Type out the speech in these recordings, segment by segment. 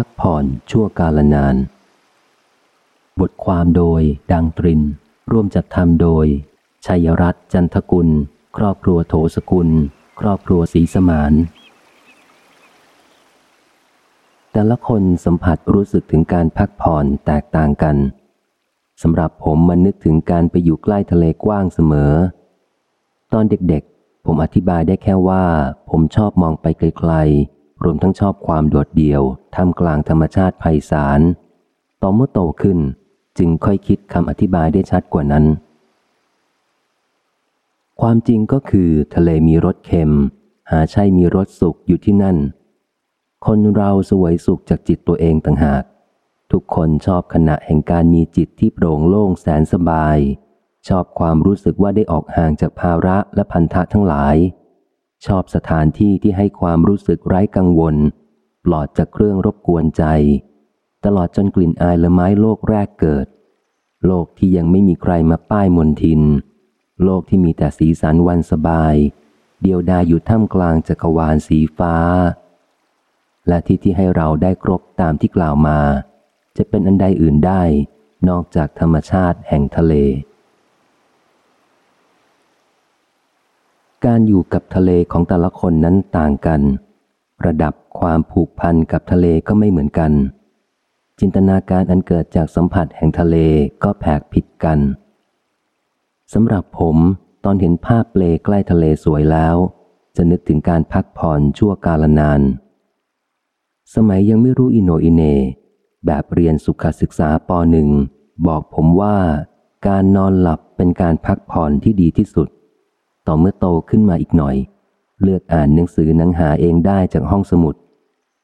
พักผ่อนชั่วกาลนาน บทความโดยดังตริน ร่วมจัดทำโดย ชัยรัตน์จันทกุล ครอบครัวโถสกุล ครอบครัวศรีสมาน แต่ละคนสัมผัสรู้สึกถึงการพักผ่อนแตกต่างกันสำหรับผมมันนึกถึงการไปอยู่ใกล้ทะเลกว้างเสมอ ตอนเด็กๆ ผมอธิบายได้แค่ว่า ผมชอบมองไปไกลๆ รวมทั้งชอบความโดดเดี่ยวท่ามกลางธรรมชาติไพศาล ต่อเมื่อโตขึ้นจึงค่อยคิดคำอธิบายได้ชัดกว่านั้น ความจริงก็คือทะเลมีรสเค็ม หาใช่มีรสสุขอยู่ที่นั่น คนเราสวยสุขจากจิตตัวเองต่างหาก ทุกคนชอบขณะแห่งการมีจิตที่โปร่งโล่งแสนสบาย ชอบความรู้สึกว่าได้ออกห่างจากภาระและพันธะทั้งหลาย ชอบสถานที่ที่ให้ความรู้สึกไร้กังวล ปลอดจากเครื่องรบกวนใจ ตลอดจนกลิ่นอายละไม้โลกแรกเกิด โลกที่ยังไม่มีใครมาป้ายมนทิน โลกที่มีแต่สีสันวันสบาย เดียวดายอยู่ท่ามกลางจักรวาลสีฟ้า และที่ที่ให้เราได้ครบตามที่กล่าวมา จะเป็นอันใดอื่นได้ นอกจากธรรมชาติแห่งทะเล การอยู่กับทะเลของแต่ละคนนั้นต่างกัน ระดับความผูกพันกับทะเลก็ไม่เหมือนกัน จินตนาการอันเกิดจากสัมผัสแห่งทะเลก็แผกผิดกันสำหรับผมตอนเห็นภาพเปลใกล้ทะเลสวยแล้ว จะนึกถึงการพักผ่อนชั่วกาลนาน สมัยยังไม่รู้อิโนอิเน แบบเรียนสุขศึกษาปหนึ่งบอกผมว่า การนอนหลับเป็นการพักผ่อนที่ดีที่สุด ต่อเมื่อโตขึ้นมาอีกหน่อย เลือกอ่านหนังสือหนังหาเองได้จากห้องสมุด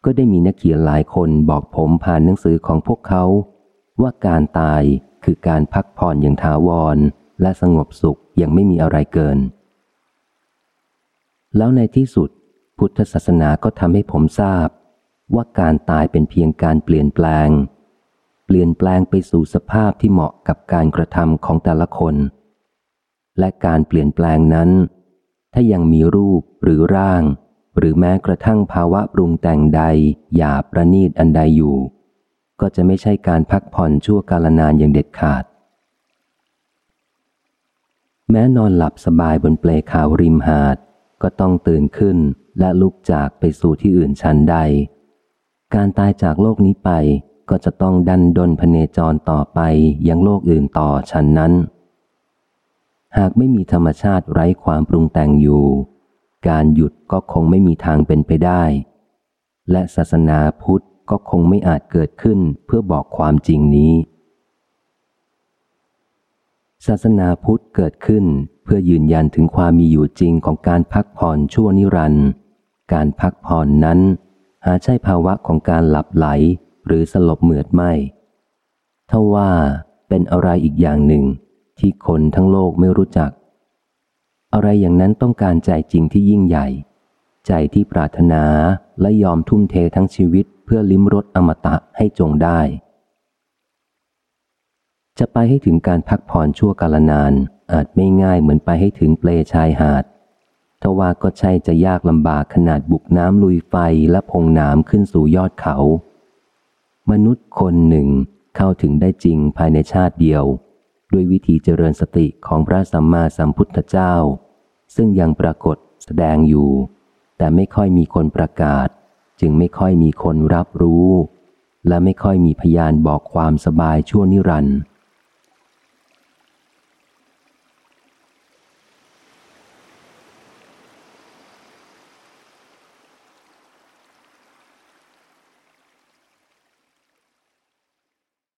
ก็ได้มีนักเขียนหลายคนบอกผมผ่านหนังสือของพวกเขา ว่าการตายคือการพักผ่อนอย่างถาวร และสงบสุขยังไม่มีอะไรเกิน แล้วในที่สุด พุทธศาสนาก็ทำให้ผมทราบ ว่าการตายเป็นเพียงการเปลี่ยนแปลง เปลี่ยนแปลงไปสู่สภาพที่เหมาะกับการกระทำของแต่ละคน และการเปลี่ยนแปลงนั้น ถ้ายังมีรูปหรือร่าง หรือแม้กระทั่งภาวะปรุงแต่งใดหยาประณีตอันใดอยู่ ก็จะไม่ใช่การพักผ่อนชั่วกาลนานอย่างเด็ดขาด แม้นอนหลับสบายบนเปลขาวริมหาด ก็ต้องตื่นขึ้นและลุกจากไปสู่ที่อื่นชั้นใด การตายจากโลกนี้ไปก็จะต้องดันดนพเนจรต่อไปยังโลกอื่นต่อชั้นนั้น หากไม่มีธรรมชาติไร้ความปรุงแต่งอยู่ การหยุดก็คงไม่มีทางเป็นไปได้ และศาสนาพุทธก็คงไม่อาจเกิดขึ้นเพื่อบอกความจริงนี้ ศาสนาพุทธเกิดขึ้นเพื่อยืนยันถึงความมีอยู่จริงของการพักผ่อนชั่วนิรันดร์การพักผ่อนนั้น หาใช่ภาวะของการหลับไหลหรือสลบเหมือดไม่ทว่าเป็นอะไรอีกอย่างหนึ่ง ที่คนทั้งโลกไม่รู้จัก อะไรอย่างนั้นต้องการใจจริงที่ยิ่งใหญ่ ใจที่ปรารถนาและยอมทุ่มเททั้งชีวิตเพื่อลิ้มรสอมตะให้จงได้ จะไปให้ถึงการพักผ่อนชั่วกาลนานอาจไม่ง่ายเหมือนไปให้ถึงเปลชายหาดทว่าก็ใช่จะยากลำบากขนาดบุกน้ำลุยไฟและพงน้ำขึ้นสู่ยอดเขา มนุษย์คนหนึ่งเข้าถึงได้จริงภายในชาติเดียว ด้วยวิธีเจริญสติของพระสัมมาสัมพุทธเจ้า ซึ่งยังปรากฏแสดงอยู่ แต่ไม่ค่อยมีคนประกาศ จึงไม่ค่อยมีคนรับรู้ และไม่ค่อยมีพยานบอกความสบายชั่วนิรันดร์